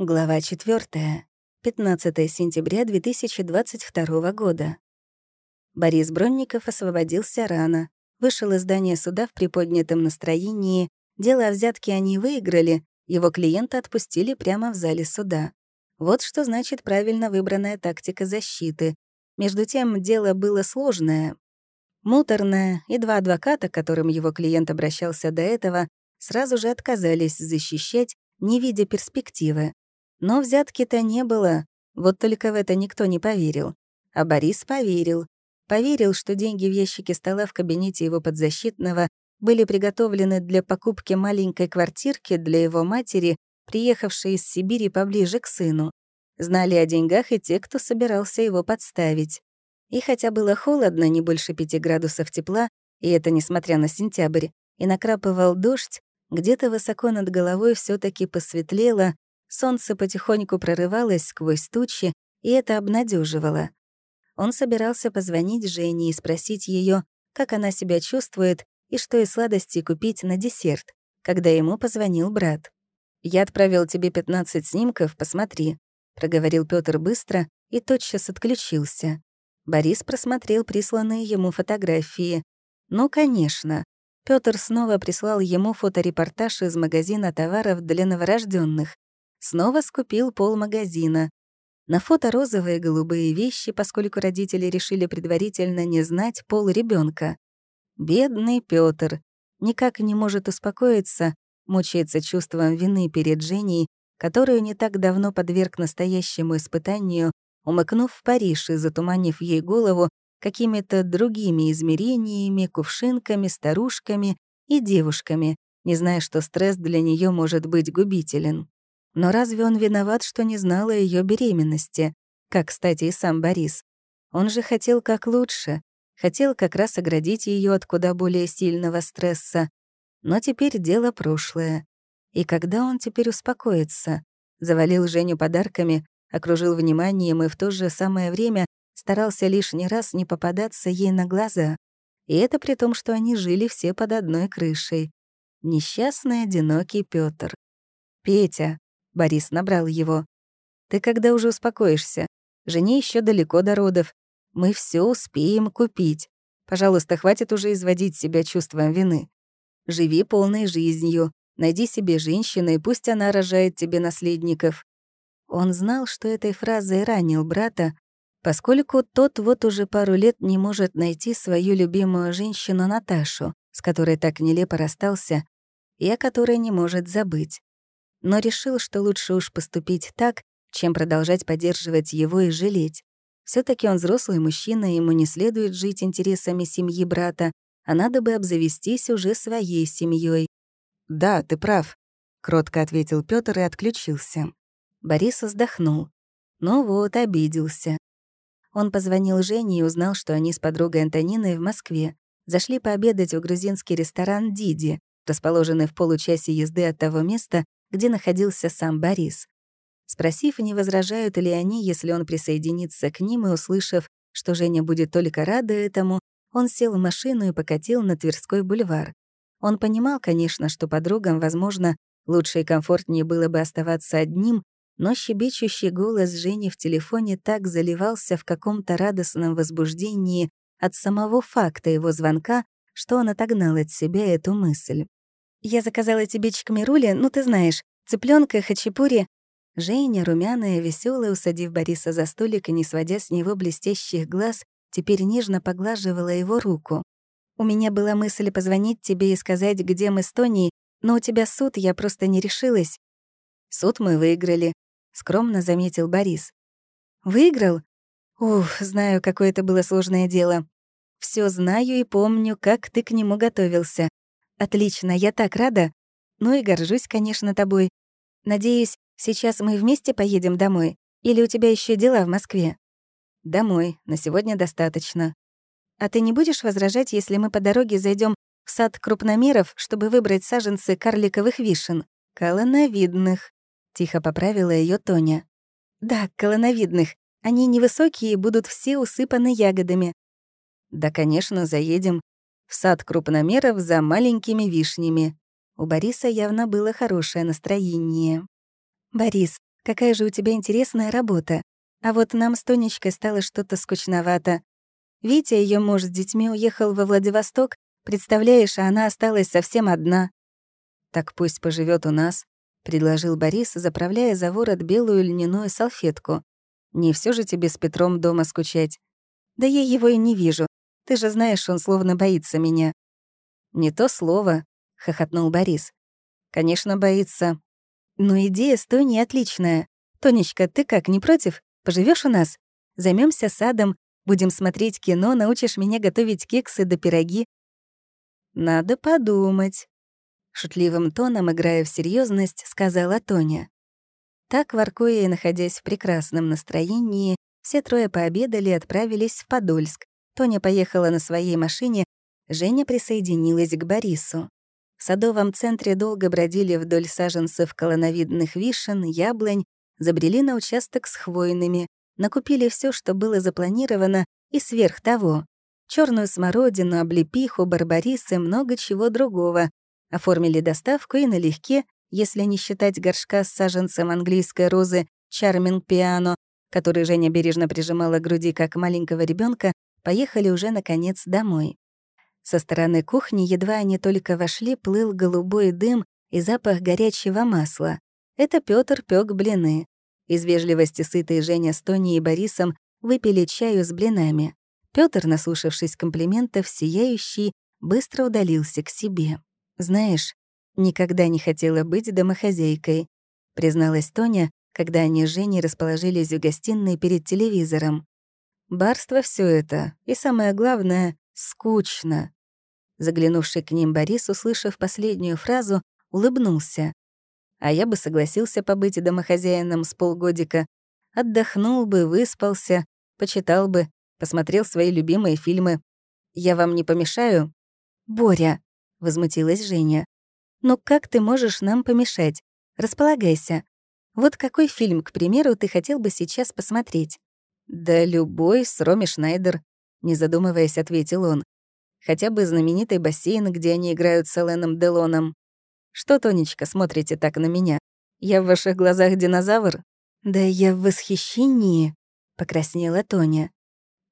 Глава 4. 15 сентября 2022 года. Борис Бронников освободился рано, вышел из здания суда в приподнятом настроении, дело о взятке они выиграли, его клиента отпустили прямо в зале суда. Вот что значит правильно выбранная тактика защиты. Между тем, дело было сложное, муторное, и два адвоката, к которым его клиент обращался до этого, сразу же отказались защищать, не видя перспективы. Но взятки-то не было, вот только в это никто не поверил. А Борис поверил. Поверил, что деньги в ящике стола в кабинете его подзащитного были приготовлены для покупки маленькой квартирки для его матери, приехавшей из Сибири поближе к сыну. Знали о деньгах и те, кто собирался его подставить. И хотя было холодно, не больше пяти градусов тепла, и это несмотря на сентябрь, и накрапывал дождь, где-то высоко над головой все таки посветлело, Солнце потихоньку прорывалось сквозь тучи, и это обнадеживало. Он собирался позвонить Жене и спросить ее, как она себя чувствует и что из сладостей купить на десерт, когда ему позвонил брат. «Я отправил тебе 15 снимков, посмотри», — проговорил Пётр быстро и тотчас отключился. Борис просмотрел присланные ему фотографии. Ну, конечно. Пётр снова прислал ему фоторепортаж из магазина товаров для новорожденных. Снова скупил пол магазина. На фото розовые голубые вещи, поскольку родители решили предварительно не знать пол ребенка. Бедный Пётр никак не может успокоиться, мучается чувством вины перед Женей, которую не так давно подверг настоящему испытанию, умыкнув в Париж и затуманив ей голову какими-то другими измерениями, кувшинками, старушками и девушками, не зная, что стресс для нее может быть губителен. Но разве он виноват, что не знал о ее беременности? Как, кстати, и сам Борис. Он же хотел как лучше. Хотел как раз оградить ее от куда более сильного стресса. Но теперь дело прошлое. И когда он теперь успокоится? Завалил Женю подарками, окружил вниманием и в то же самое время старался лишний раз не попадаться ей на глаза. И это при том, что они жили все под одной крышей. Несчастный, одинокий Пётр. «Петя», Борис набрал его. «Ты когда уже успокоишься? Жене еще далеко до родов. Мы все успеем купить. Пожалуйста, хватит уже изводить себя чувством вины. Живи полной жизнью. Найди себе женщину, и пусть она рожает тебе наследников». Он знал, что этой фразой ранил брата, поскольку тот вот уже пару лет не может найти свою любимую женщину Наташу, с которой так нелепо расстался, и о которой не может забыть но решил, что лучше уж поступить так, чем продолжать поддерживать его и жалеть. все таки он взрослый мужчина, ему не следует жить интересами семьи брата, а надо бы обзавестись уже своей семьей. «Да, ты прав», — кротко ответил Пётр и отключился. Борис вздохнул. Ну вот, обиделся. Он позвонил Жене и узнал, что они с подругой Антониной в Москве. Зашли пообедать в грузинский ресторан «Диди», расположенный в получасе езды от того места, где находился сам Борис. Спросив, не возражают ли они, если он присоединится к ним, и услышав, что Женя будет только рада этому, он сел в машину и покатил на Тверской бульвар. Он понимал, конечно, что подругам, возможно, лучше и комфортнее было бы оставаться одним, но щебечущий голос Жени в телефоне так заливался в каком-то радостном возбуждении от самого факта его звонка, что он отогнал от себя эту мысль. «Я заказала тебе чикмирули, ну ты знаешь, цыпленка, хачапури». Женя, румяная, веселая, усадив Бориса за столик и не сводя с него блестящих глаз, теперь нежно поглаживала его руку. «У меня была мысль позвонить тебе и сказать, где мы с Тоней, но у тебя суд, я просто не решилась». «Суд мы выиграли», — скромно заметил Борис. «Выиграл? Ух, знаю, какое это было сложное дело. Все знаю и помню, как ты к нему готовился. Отлично, я так рада. Ну и горжусь, конечно, тобой. Надеюсь, сейчас мы вместе поедем домой? Или у тебя еще дела в Москве? Домой, на сегодня достаточно. А ты не будешь возражать, если мы по дороге зайдем в сад крупномеров, чтобы выбрать саженцы карликовых вишен? Колоновидных. Тихо поправила ее Тоня. Да, колоновидных. Они невысокие и будут все усыпаны ягодами. Да, конечно, заедем в сад крупномеров за маленькими вишнями. У Бориса явно было хорошее настроение. «Борис, какая же у тебя интересная работа. А вот нам с Тонечкой стало что-то скучновато. Витя, ее муж с детьми, уехал во Владивосток, представляешь, а она осталась совсем одна. «Так пусть поживет у нас», — предложил Борис, заправляя за ворот белую льняную салфетку. «Не все же тебе с Петром дома скучать». «Да я его и не вижу. Ты же знаешь, он словно боится меня». «Не то слово», — хохотнул Борис. «Конечно, боится. Но идея с Тони отличная. Тонечка, ты как, не против? Поживешь у нас? Займемся садом, будем смотреть кино, научишь меня готовить кексы да пироги». «Надо подумать», — шутливым тоном, играя в серьезность, сказала Тоня. Так, воркуя и находясь в прекрасном настроении, все трое пообедали и отправились в Подольск. Тоня поехала на своей машине, Женя присоединилась к Борису. В садовом центре долго бродили вдоль саженцев колоновидных вишен, яблонь, забрели на участок с хвойными, накупили все, что было запланировано, и сверх того. черную смородину, облепиху, барбарисы, много чего другого. Оформили доставку и налегке, если не считать горшка с саженцем английской розы «Чарминг Пиано», который Женя бережно прижимала к груди как маленького ребенка, поехали уже, наконец, домой. Со стороны кухни, едва они только вошли, плыл голубой дым и запах горячего масла. Это Пётр пёк блины. Из вежливости сытые Женя с Тони и Борисом выпили чаю с блинами. Пётр, наслушавшись комплиментов, сияющий, быстро удалился к себе. «Знаешь, никогда не хотела быть домохозяйкой», призналась Тоня, когда они с Женей расположились в гостиной перед телевизором. «Барство все это, и самое главное — скучно». Заглянувший к ним Борис, услышав последнюю фразу, улыбнулся. А я бы согласился побыть домохозяином с полгодика. Отдохнул бы, выспался, почитал бы, посмотрел свои любимые фильмы. Я вам не помешаю? «Боря», — возмутилась Женя. «Ну как ты можешь нам помешать? Располагайся. Вот какой фильм, к примеру, ты хотел бы сейчас посмотреть?» «Да любой с Роми Шнайдер», — не задумываясь, ответил он. «Хотя бы знаменитый бассейн, где они играют с Эленом Делоном. Что, Тонечка, смотрите так на меня? Я в ваших глазах динозавр?» «Да я в восхищении», — покраснела Тоня.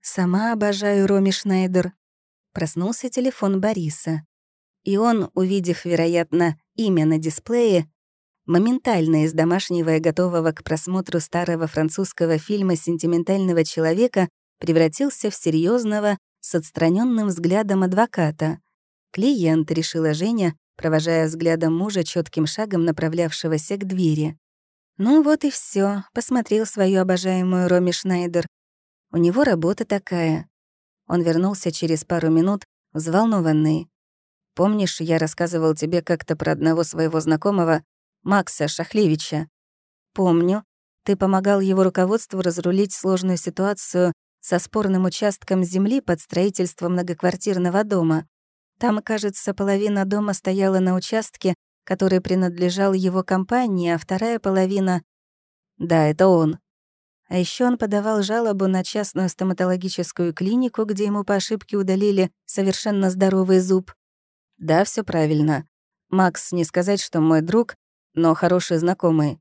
«Сама обожаю Роми Шнайдер». Проснулся телефон Бориса. И он, увидев, вероятно, имя на дисплее, моментально из домашнего и готового к просмотру старого французского фильма «Сентиментального человека» превратился в серьезного с отстраненным взглядом адвоката. «Клиент», — решила Женя, провожая взглядом мужа четким шагом направлявшегося к двери. Ну вот и все, посмотрел свою обожаемую Роми Шнайдер. У него работа такая. Он вернулся через пару минут, взволнованный. «Помнишь, я рассказывал тебе как-то про одного своего знакомого, Макса Шахлевича. Помню, ты помогал его руководству разрулить сложную ситуацию со спорным участком земли под строительство многоквартирного дома. Там, кажется, половина дома стояла на участке, который принадлежал его компании, а вторая половина... Да, это он. А еще он подавал жалобу на частную стоматологическую клинику, где ему по ошибке удалили совершенно здоровый зуб. Да, все правильно. Макс, не сказать, что мой друг, но хороший знакомый.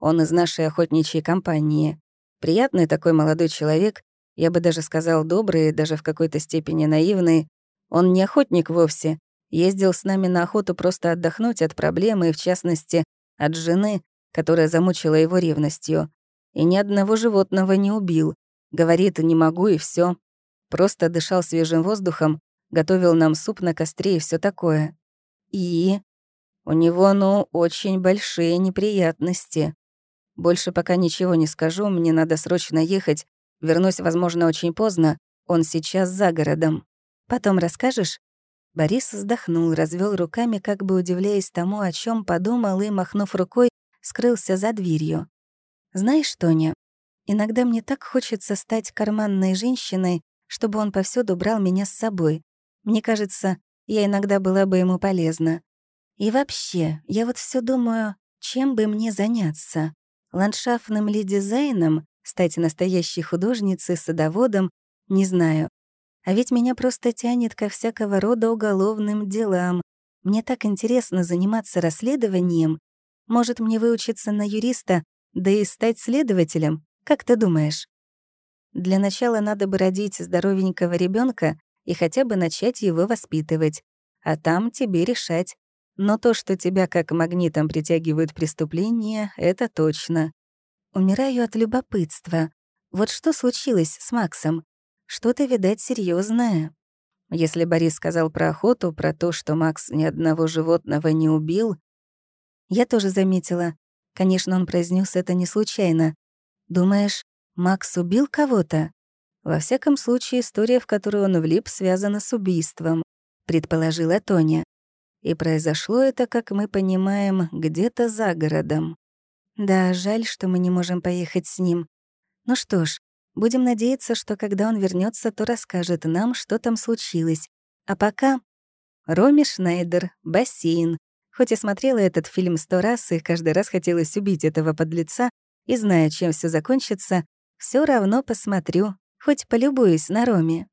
Он из нашей охотничьей компании. Приятный такой молодой человек, я бы даже сказал добрый, даже в какой-то степени наивный. Он не охотник вовсе. Ездил с нами на охоту просто отдохнуть от проблемы, в частности, от жены, которая замучила его ревностью. И ни одного животного не убил. Говорит, не могу, и все. Просто дышал свежим воздухом, готовил нам суп на костре и все такое. И у него, ну, очень большие неприятности. Больше пока ничего не скажу, мне надо срочно ехать. Вернусь, возможно, очень поздно. Он сейчас за городом. Потом расскажешь?» Борис вздохнул, развел руками, как бы удивляясь тому, о чем подумал, и, махнув рукой, скрылся за дверью. «Знаешь, Тоня, иногда мне так хочется стать карманной женщиной, чтобы он повсюду брал меня с собой. Мне кажется, я иногда была бы ему полезна. И вообще, я вот все думаю, чем бы мне заняться? Ландшафтным ли дизайном? Стать настоящей художницей, садоводом? Не знаю. А ведь меня просто тянет ко всякого рода уголовным делам. Мне так интересно заниматься расследованием. Может, мне выучиться на юриста, Да и стать следователем, как ты думаешь? Для начала надо бы родить здоровенького ребенка и хотя бы начать его воспитывать. А там тебе решать. Но то, что тебя как магнитом притягивают преступления, это точно. Умираю от любопытства. Вот что случилось с Максом? Что-то, видать, серьезное. Если Борис сказал про охоту, про то, что Макс ни одного животного не убил, я тоже заметила. Конечно, он произнес это не случайно. Думаешь, Макс убил кого-то? Во всяком случае, история, в которую он влип, связана с убийством, предположила Тоня. И произошло это, как мы понимаем, где-то за городом. Да, жаль, что мы не можем поехать с ним. Ну что ж, будем надеяться, что когда он вернется, то расскажет нам, что там случилось. А пока... Роми Шнайдер, бассейн, Хоть и смотрела этот фильм сто раз, и каждый раз хотелось убить этого подлеца, и зная, чем все закончится, все равно посмотрю, хоть полюбуюсь на Роме.